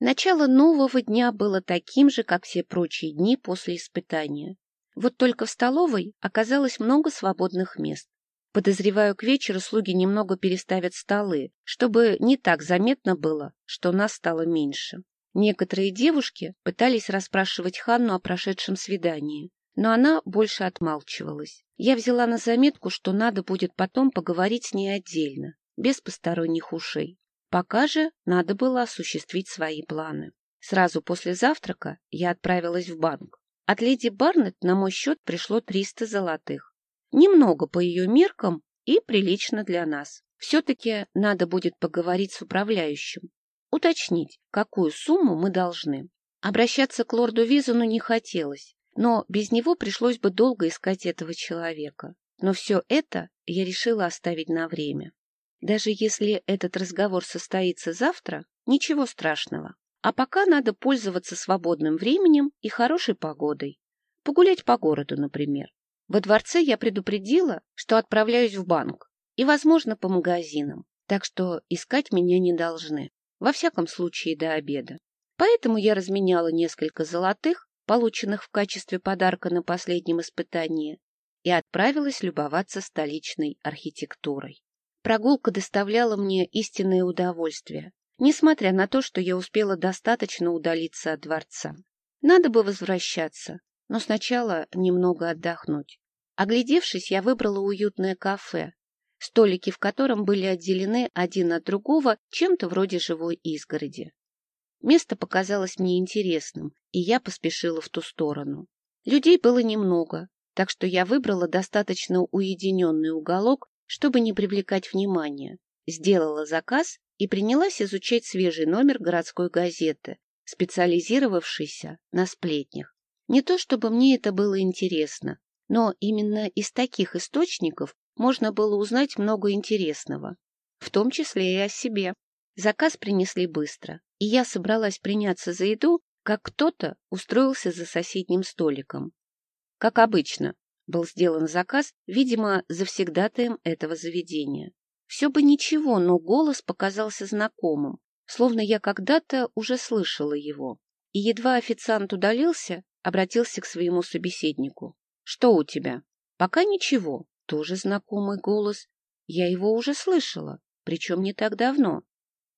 Начало нового дня было таким же, как все прочие дни после испытания. Вот только в столовой оказалось много свободных мест. Подозреваю, к вечеру слуги немного переставят столы, чтобы не так заметно было, что нас стало меньше. Некоторые девушки пытались расспрашивать Ханну о прошедшем свидании, но она больше отмалчивалась. Я взяла на заметку, что надо будет потом поговорить с ней отдельно, без посторонних ушей. Пока же надо было осуществить свои планы. Сразу после завтрака я отправилась в банк. От леди Барнетт на мой счет пришло 300 золотых. Немного по ее меркам и прилично для нас. Все-таки надо будет поговорить с управляющим, уточнить, какую сумму мы должны. Обращаться к лорду Визону не хотелось, но без него пришлось бы долго искать этого человека. Но все это я решила оставить на время. Даже если этот разговор состоится завтра, ничего страшного. А пока надо пользоваться свободным временем и хорошей погодой. Погулять по городу, например. Во дворце я предупредила, что отправляюсь в банк и, возможно, по магазинам, так что искать меня не должны, во всяком случае до обеда. Поэтому я разменяла несколько золотых, полученных в качестве подарка на последнем испытании, и отправилась любоваться столичной архитектурой. Прогулка доставляла мне истинное удовольствие, несмотря на то, что я успела достаточно удалиться от дворца. Надо бы возвращаться, но сначала немного отдохнуть. Оглядевшись, я выбрала уютное кафе, столики в котором были отделены один от другого чем-то вроде живой изгороди. Место показалось мне интересным, и я поспешила в ту сторону. Людей было немного, так что я выбрала достаточно уединенный уголок, чтобы не привлекать внимания. Сделала заказ и принялась изучать свежий номер городской газеты, специализировавшейся на сплетнях. Не то чтобы мне это было интересно, но именно из таких источников можно было узнать много интересного, в том числе и о себе. Заказ принесли быстро, и я собралась приняться за еду, как кто-то устроился за соседним столиком. Как обычно, был сделан заказ, видимо, завсегдатаем этого заведения. Все бы ничего, но голос показался знакомым, словно я когда-то уже слышала его. И едва официант удалился, обратился к своему собеседнику. — Что у тебя? — Пока ничего. Тоже знакомый голос. Я его уже слышала, причем не так давно.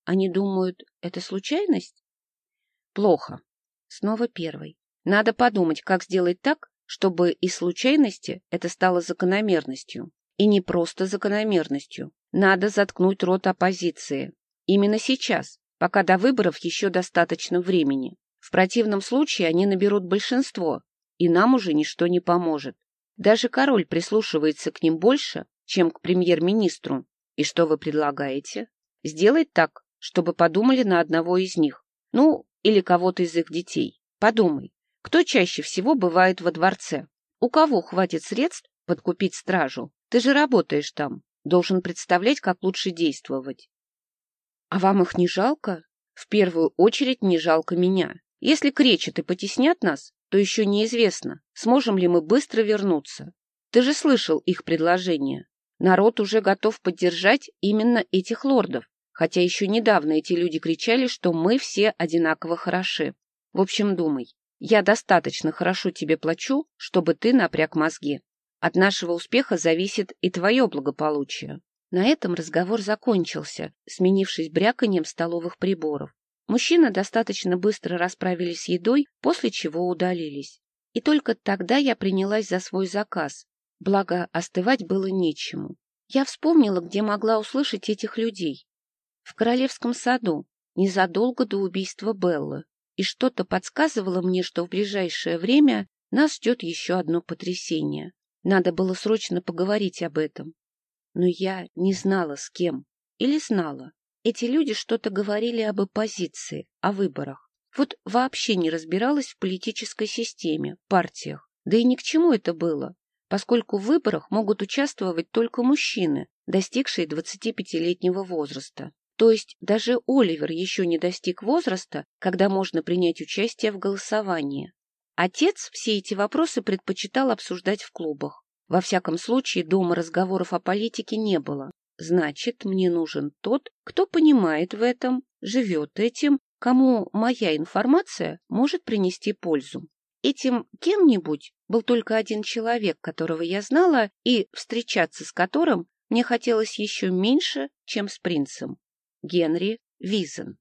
Они думают, это случайность? — Плохо. Снова первый. Надо подумать, как сделать так, чтобы из случайности это стало закономерностью. И не просто закономерностью. Надо заткнуть рот оппозиции. Именно сейчас, пока до выборов еще достаточно времени. В противном случае они наберут большинство, и нам уже ничто не поможет. Даже король прислушивается к ним больше, чем к премьер-министру. И что вы предлагаете? Сделать так, чтобы подумали на одного из них. Ну, или кого-то из их детей. Подумай, кто чаще всего бывает во дворце? У кого хватит средств подкупить стражу? Ты же работаешь там. Должен представлять, как лучше действовать. А вам их не жалко? В первую очередь не жалко меня. Если кречет и потеснят нас, то еще неизвестно, сможем ли мы быстро вернуться. Ты же слышал их предложение. Народ уже готов поддержать именно этих лордов, хотя еще недавно эти люди кричали, что мы все одинаково хороши. В общем, думай, я достаточно хорошо тебе плачу, чтобы ты напряг мозги. От нашего успеха зависит и твое благополучие. На этом разговор закончился, сменившись бряканьем столовых приборов. Мужчины достаточно быстро расправились с едой, после чего удалились. И только тогда я принялась за свой заказ, благо остывать было нечему. Я вспомнила, где могла услышать этих людей. В Королевском саду, незадолго до убийства Беллы. И что-то подсказывало мне, что в ближайшее время нас ждет еще одно потрясение. Надо было срочно поговорить об этом. Но я не знала, с кем. Или знала. Эти люди что-то говорили об оппозиции, о выборах. Вот вообще не разбиралась в политической системе, партиях. Да и ни к чему это было, поскольку в выборах могут участвовать только мужчины, достигшие 25-летнего возраста. То есть даже Оливер еще не достиг возраста, когда можно принять участие в голосовании. Отец все эти вопросы предпочитал обсуждать в клубах. Во всяком случае, дома разговоров о политике не было. Значит, мне нужен тот, кто понимает в этом, живет этим, кому моя информация может принести пользу. Этим кем-нибудь был только один человек, которого я знала, и встречаться с которым мне хотелось еще меньше, чем с принцем. Генри Визен.